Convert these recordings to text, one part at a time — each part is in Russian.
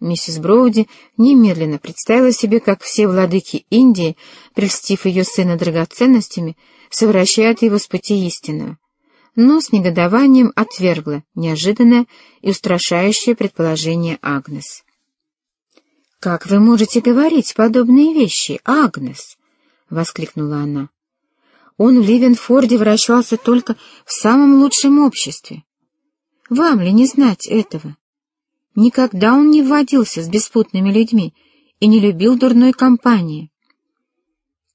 Миссис Броуди немедленно представила себе, как все владыки Индии, прельстив ее сына драгоценностями, совращают его с пути истинного, но с негодованием отвергла неожиданное и устрашающее предположение Агнес. «Как вы можете говорить подобные вещи, Агнес?» — воскликнула она. «Он в Ливенфорде вращался только в самом лучшем обществе. Вам ли не знать этого?» Никогда он не вводился с беспутными людьми и не любил дурной компании.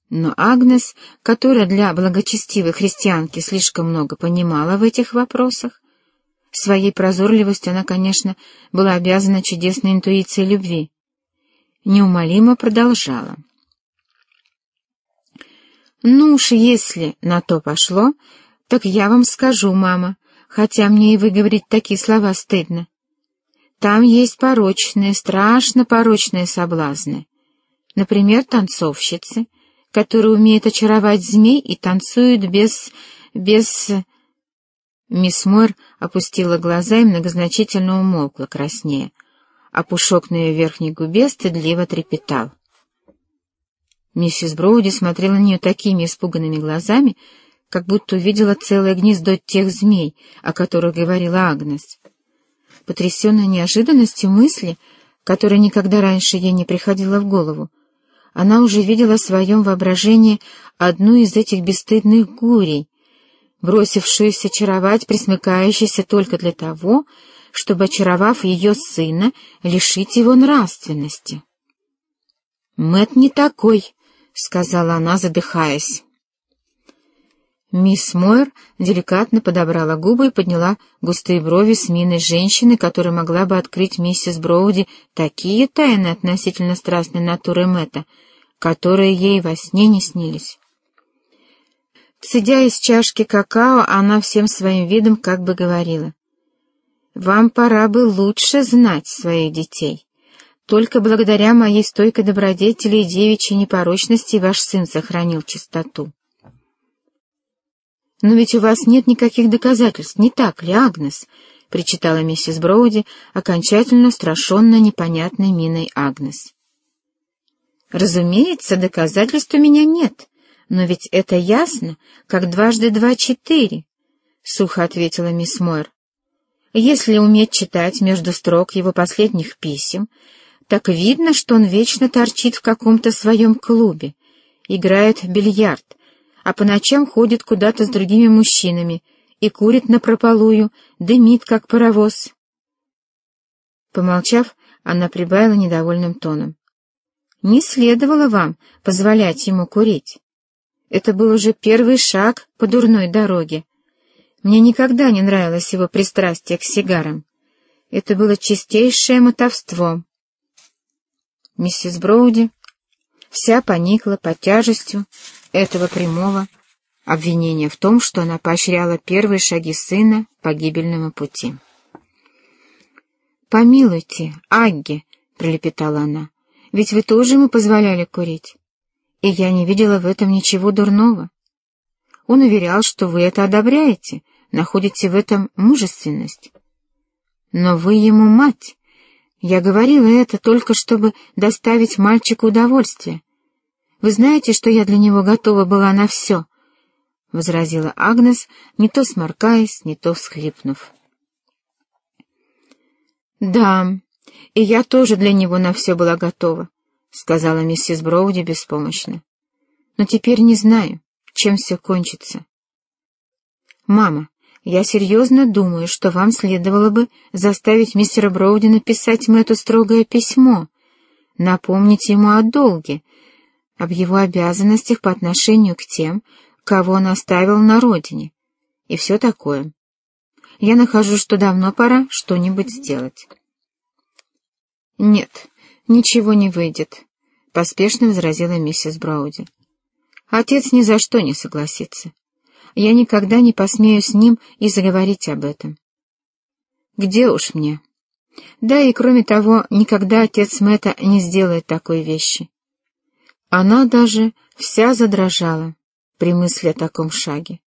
Но Агнес, которая для благочестивой христианки слишком много понимала в этих вопросах, своей прозорливостью она, конечно, была обязана чудесной интуиции любви, неумолимо продолжала. «Ну уж если на то пошло, так я вам скажу, мама, хотя мне и выговорить такие слова стыдно. Там есть порочные, страшно порочные соблазны. Например, танцовщицы, которые умеют очаровать змей и танцуют без... без... Мисс Мойр опустила глаза и многозначительно умолкла краснее, а пушок на ее верхней губе стыдливо трепетал. Миссис Броуди смотрела на нее такими испуганными глазами, как будто увидела целое гнездо тех змей, о которых говорила Агнес потрясенная неожиданностью мысли, которая никогда раньше ей не приходила в голову, она уже видела в своем воображении одну из этих бесстыдных гурей, бросившуюся очаровать, присмыкающейся только для того, чтобы, очаровав ее сына, лишить его нравственности. «Мэт не такой», — сказала она, задыхаясь. Мисс Мойер деликатно подобрала губы и подняла густые брови с миной женщины, которая могла бы открыть миссис Броуди такие тайны относительно страстной натуры Мэтта, которые ей во сне не снились. Сидя из чашки какао, она всем своим видом как бы говорила, «Вам пора бы лучше знать своих детей. Только благодаря моей стойкой добродетели и девичьей непорочности ваш сын сохранил чистоту». «Но ведь у вас нет никаких доказательств, не так ли, Агнес?» — причитала миссис Броуди, окончательно страшенно непонятной миной Агнес. «Разумеется, доказательств у меня нет, но ведь это ясно, как дважды два — четыре», — сухо ответила мисс Мойр. «Если уметь читать между строк его последних писем, так видно, что он вечно торчит в каком-то своем клубе, играет в бильярд, а по ночам ходит куда-то с другими мужчинами и курит напропалую, дымит, как паровоз. Помолчав, она прибавила недовольным тоном. «Не следовало вам позволять ему курить. Это был уже первый шаг по дурной дороге. Мне никогда не нравилось его пристрастие к сигарам. Это было чистейшее мотовство». Миссис Броуди вся поникла под тяжестью этого прямого обвинения в том, что она поощряла первые шаги сына по гибельному пути. «Помилуйте, Агги», — пролепетала она, — «ведь вы тоже ему позволяли курить, и я не видела в этом ничего дурного. Он уверял, что вы это одобряете, находите в этом мужественность. Но вы ему мать. Я говорила это только, чтобы доставить мальчику удовольствие, вы знаете, что я для него готова была на все, — возразила Агнес, не то сморкаясь, не то всхлипнув. — Да, и я тоже для него на все была готова, — сказала миссис Броуди беспомощно. — Но теперь не знаю, чем все кончится. — Мама, я серьезно думаю, что вам следовало бы заставить мистера Броуди написать Мэтту строгое письмо, напомнить ему о долге, об его обязанностях по отношению к тем, кого он оставил на родине, и все такое. Я нахожу, что давно пора что-нибудь сделать. «Нет, ничего не выйдет», — поспешно возразила миссис Брауди. «Отец ни за что не согласится. Я никогда не посмею с ним и заговорить об этом. Где уж мне? Да и кроме того, никогда отец Мэтта не сделает такой вещи. Она даже вся задрожала при мысли о таком шаге,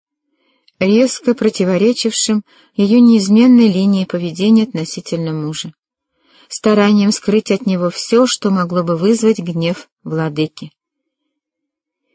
резко противоречившем ее неизменной линии поведения относительно мужа. старанием скрыть от него все, что могло бы вызвать гнев владыки.